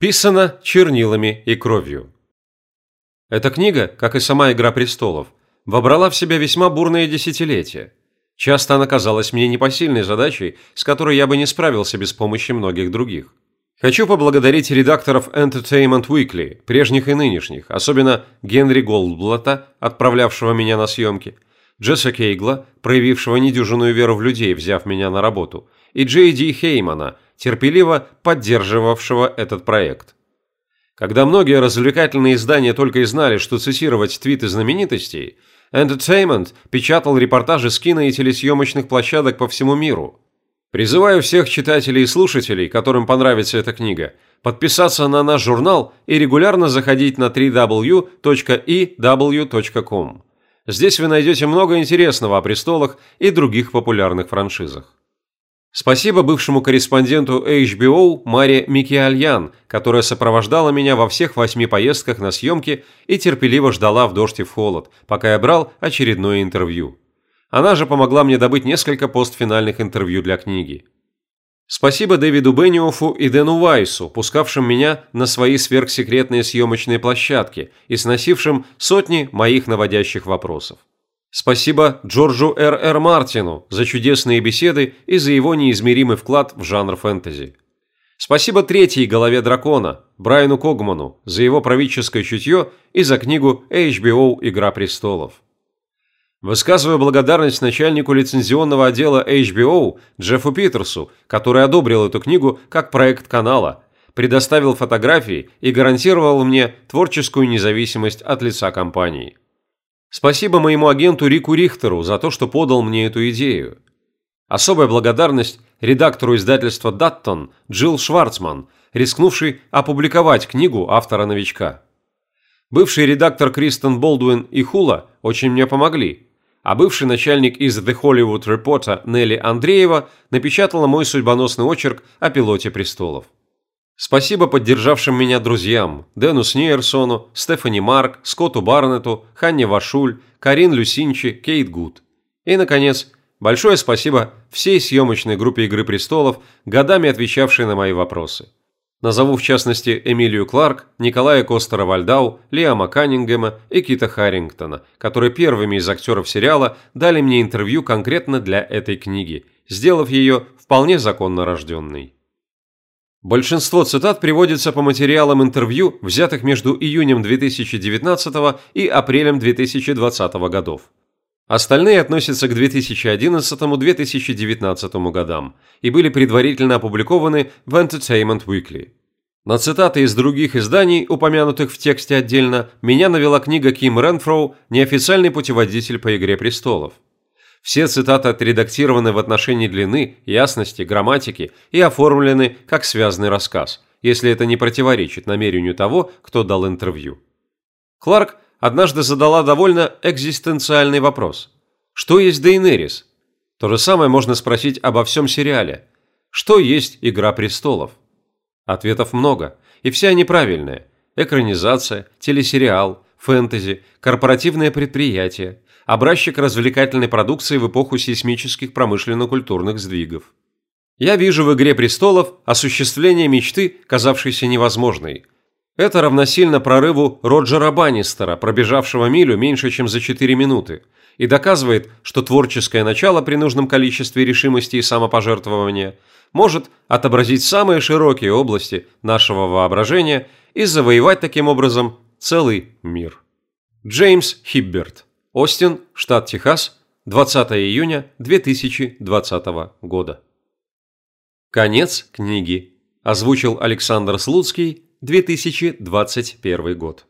Писано чернилами и кровью. Эта книга, как и сама «Игра престолов», вобрала в себя весьма бурные десятилетия. Часто она казалась мне непосильной задачей, с которой я бы не справился без помощи многих других. Хочу поблагодарить редакторов Entertainment Weekly, прежних и нынешних, особенно Генри Голдблата, отправлявшего меня на съемки, Джесса Кейгла, проявившего недюжинную веру в людей, взяв меня на работу, и Джей Ди Хеймана – терпеливо поддерживавшего этот проект. Когда многие развлекательные издания только и знали, что цитировать твиты знаменитостей, Entertainment печатал репортажи с кино и телесъемочных площадок по всему миру. Призываю всех читателей и слушателей, которым понравится эта книга, подписаться на наш журнал и регулярно заходить на www.ew.com. Здесь вы найдете много интересного о престолах и других популярных франшизах. Спасибо бывшему корреспонденту HBO Маре Микиальян, которая сопровождала меня во всех восьми поездках на съемки и терпеливо ждала в дождь и в холод, пока я брал очередное интервью. Она же помогла мне добыть несколько постфинальных интервью для книги. Спасибо Дэвиду Бенниофу и Дэну Вайсу, пускавшим меня на свои сверхсекретные съемочные площадки и сносившим сотни моих наводящих вопросов. Спасибо Джорджу Р. Р. Мартину за чудесные беседы и за его неизмеримый вклад в жанр фэнтези. Спасибо третьей голове дракона, Брайану Когману, за его правительское чутье и за книгу HBO «Игра престолов». Высказываю благодарность начальнику лицензионного отдела HBO Джеффу Питерсу, который одобрил эту книгу как проект канала, предоставил фотографии и гарантировал мне творческую независимость от лица компании. Спасибо моему агенту Рику Рихтеру за то, что подал мне эту идею. Особая благодарность редактору издательства «Даттон» Джилл Шварцман, рискнувший опубликовать книгу автора-новичка. Бывший редактор Кристен Болдуин и Хула очень мне помогли, а бывший начальник из The Hollywood Reporter Нелли Андреева напечатала мой судьбоносный очерк о пилоте престолов. Спасибо поддержавшим меня друзьям Дэну Снейерсону, Стефани Марк, Скотту Барнетту, Ханне Вашуль, Карин Люсинчи, Кейт Гуд. И, наконец, большое спасибо всей съемочной группе «Игры престолов», годами отвечавшей на мои вопросы. Назову в частности Эмилию Кларк, Николая Костера Вальдау, Лиама Каннингема и Кита Харрингтона, которые первыми из актеров сериала дали мне интервью конкретно для этой книги, сделав ее вполне законно рожденной. Большинство цитат приводится по материалам интервью, взятых между июнем 2019 и апрелем 2020 годов. Остальные относятся к 2011-2019 годам и были предварительно опубликованы в Entertainment Weekly. На цитаты из других изданий, упомянутых в тексте отдельно, меня навела книга Ким Ренфроу «Неофициальный путеводитель по Игре престолов». Все цитаты отредактированы в отношении длины, ясности, грамматики и оформлены как связанный рассказ, если это не противоречит намерению того, кто дал интервью. Кларк однажды задала довольно экзистенциальный вопрос. Что есть Дейнерис? То же самое можно спросить обо всем сериале. Что есть «Игра престолов»? Ответов много, и все они правильные. Экранизация, телесериал, фэнтези, корпоративное предприятие, образчик развлекательной продукции в эпоху сейсмических промышленно-культурных сдвигов. Я вижу в «Игре престолов» осуществление мечты, казавшейся невозможной. Это равносильно прорыву Роджера Баннистера, пробежавшего милю меньше, чем за 4 минуты, и доказывает, что творческое начало при нужном количестве решимости и самопожертвования может отобразить самые широкие области нашего воображения и завоевать таким образом целый мир. Джеймс Хибберт Остин, штат Техас, 20 июня 2020 года. Конец книги. Озвучил Александр Слуцкий, 2021 год.